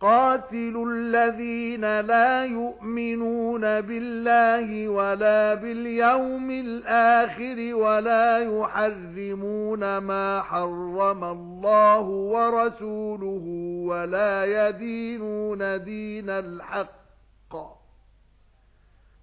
قَاتِلُوا الَّذِينَ لَا يُؤْمِنُونَ بِاللَّهِ وَلَا بِالْيَوْمِ الْآخِرِ وَلَا يُحَرِّمُونَ مَا حَرَّمَ اللَّهُ وَرَسُولُهُ وَلَا يَدِينُونَ دِينَ الْحَقِّ.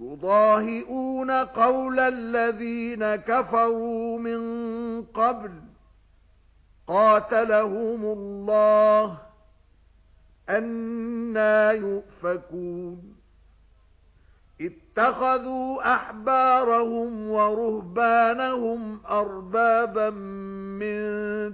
يُضَاهِئُونَ قَوْلَ الَّذِينَ كَفَرُوا مِن قَبْلُ. قَاتَلَهُمُ اللَّهُ. أَنَّى يُؤْفَكُونَ. اتَّخَذُوا أَحْبَارَهُمْ وَرُهْبَانَهُمْ أَرْبَابًا مِنْ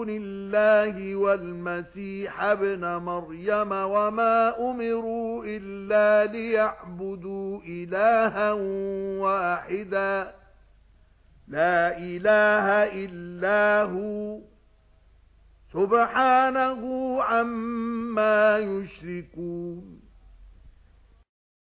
دُونِ اللَّهِ وَالْمَسِيحَ ابْنَ مَرْيَمَ وَمَا أُمِرُوا إِلَّا لِيَعْبُدُوا إِلَٰهًا وَاحِدًا. لَا إِلَٰهَ إِلَّا هُوَ. سُبْحَانَهُ عَمَّا يُشْرِكُونَ.